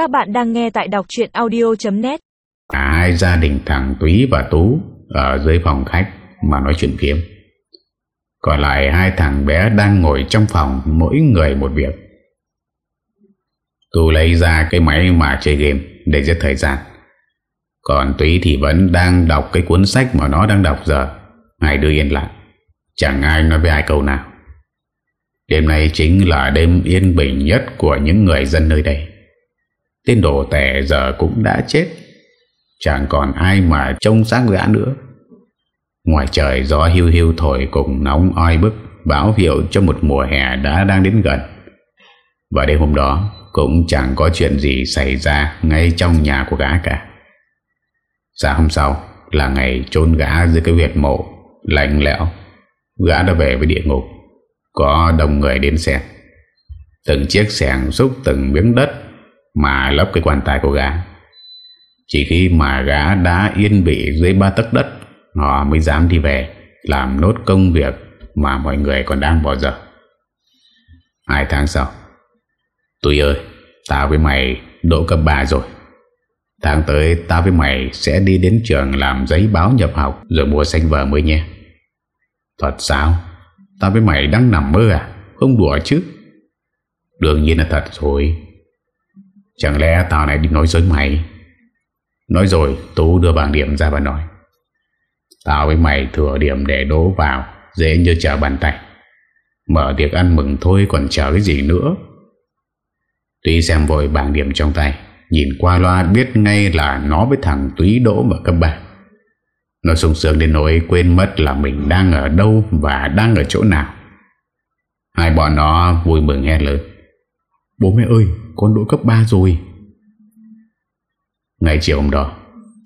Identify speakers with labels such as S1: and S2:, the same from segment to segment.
S1: Các bạn đang nghe tại đọc chuyện audio.net
S2: Cả hai gia đình thằng Túy và Tú Ở dưới phòng khách Mà nói chuyện phiếm. Còn lại hai thằng bé đang ngồi trong phòng Mỗi người một việc. Tú lấy ra cái máy mà chơi game Để giết thời gian. Còn Túy thì vẫn đang đọc Cái cuốn sách mà nó đang đọc giờ. Hai đứa yên lặng. Chẳng ai nói với ai câu nào. Đêm nay chính là đêm yên bình nhất Của những người dân nơi đây. Tên đồ tẻ giờ cũng đã chết. Chẳng còn ai mà trông xác gã nữa. Ngoài trời, gió hiu hiu thổi cùng nóng oi bức, Báo hiệu cho một mùa hè đã đang đến gần. Và đêm hôm đó, Cũng chẳng có chuyện gì xảy ra Ngay trong nhà của gã cả. Sáng hôm sau Là ngày chôn gã dưới cái huyệt mộ, Lạnh lẽo. Gã đã về với địa ngục. Có đông người đến xem. Từng chiếc sẻng xúc từng miếng đất. Mà lấp cái quan tài của gã. Chỉ khi mà gã đã yên bị dưới ba tấc đất, Họ mới dám đi về, Làm nốt công việc Mà mọi người còn đang bỏ giờ Hai tháng sau Tụi ơi, Tao với mày đỗ cấp 3 rồi. Tháng tới tao với mày Sẽ đi đến trường làm giấy báo nhập học Rồi mua sách vở mới nhé. Thật sao? Tao với mày đang nằm mơ à? Không đùa chứ? Đương nhiên là thật rồi. Chẳng lẽ tao này đi nói dối mày? Nói rồi, Tú đưa bảng điểm ra và nói, Tao với mày thừa điểm để đố vào, Dễ như trở bàn tay. Mở tiệc ăn mừng thôi, còn chờ cái gì nữa? Tuy xem vội bảng điểm trong tay, Nhìn qua loa biết ngay là nó với thằng Túy đỗ mở cấp 3 Nó sung sướng đến nỗi quên mất là mình đang ở đâu và đang ở chỗ nào. Hai bọn nó vui mừng hét lớn, Bố mẹ ơi con đỗ cấp 3 rồi. Ngày chiều hôm đó,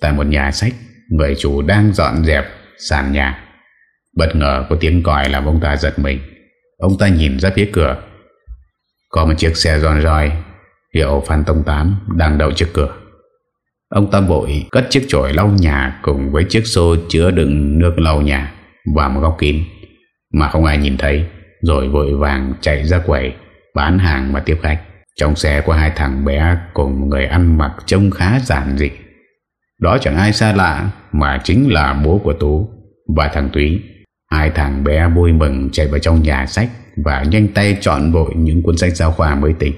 S2: Tại một nhà sách, Người chủ đang dọn dẹp sàn nhà. Bất ngờ có tiếng còi làm ông ta giật mình. Ông ta nhìn ra phía cửa. Có một chiếc xe giòn roi Hiệu Phan Tông tám Đang đậu trước cửa. Ông ta vội cất chiếc chổi lau nhà Cùng với chiếc xô chứa đựng nước lau nhà Vào một góc kín Mà không ai nhìn thấy, Rồi vội vàng chạy ra quầy Bán hàng và tiếp khách. Trong xe có hai thằng bé Cùng người ăn mặc trông khá giản dị. Đó chẳng ai xa lạ, Mà chính là bố của Tú Và thằng Túy. Hai thằng bé vui mừng chạy vào trong nhà sách Và nhanh tay chọn vội những cuốn sách giáo khoa mới tỉnh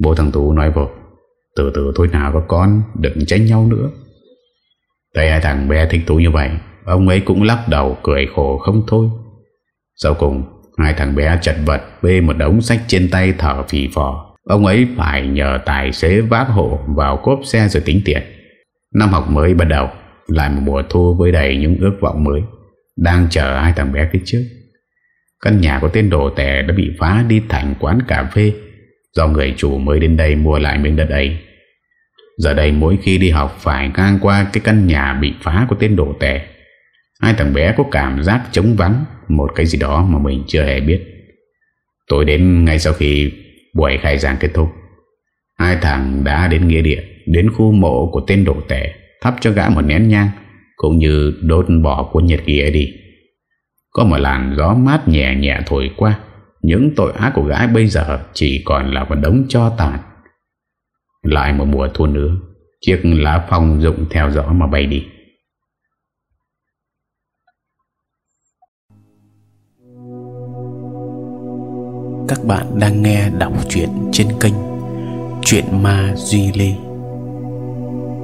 S2: Bố thằng Tú nói vội, Từ từ, thôi nào các con, Đừng tránh nhau nữa. Thấy hai thằng bé thích Tú như vậy, Ông ấy cũng lắc đầu, cười khổ không thôi. Sau cùng Hai thằng bé chật vật Bê một đống sách trên tay thở phì phò. Ông ấy phải nhờ tài xế vác hộ Vào cốp xe rồi tính tiền. Năm học mới bắt đầu, Lại một mùa thu với đầy những ước vọng mới. Đang chờ hai thằng bé phía trước. Căn nhà của tên đồ tẻ đã bị phá đi thành quán cà phê. Do người chủ mới đến đây mua lại miếng đất ấy. Giờ đây mỗi khi đi học phải ngang qua cái căn nhà bị phá của tên đồ tẻ. Hai thằng bé có cảm giác trống vắng, Một cái gì đó mà mình chưa hề biết. Tối đến ngay sau khi buổi khai giảng kết thúc, Hai thằng đã đến nghĩa địa, Đến khu mộ của tên đồ tẻ Thắp cho gã một nén nhang, Cũng như đốt bỏ cuốn nhật ký ấy đi. Có một làn gió mát nhẹ nhẹ thổi qua, Những tội ác của gã bây giờ Chỉ còn là một đống cho tàn. Lại một mùa thu nữa, Chiếc lá phong rụng theo gió mà bay đi.
S3: Các bạn đang nghe đọc truyện trên kênh Chuyện Ma Duy Lê.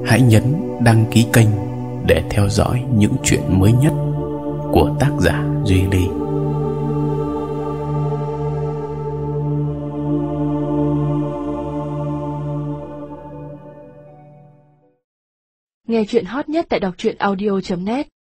S3: Hãy nhấn đăng ký kênh để theo dõi những chuyện mới nhất của tác giả Duy Lê.
S1: Nghe chuyện hot nhất tại đọc truyện audio.net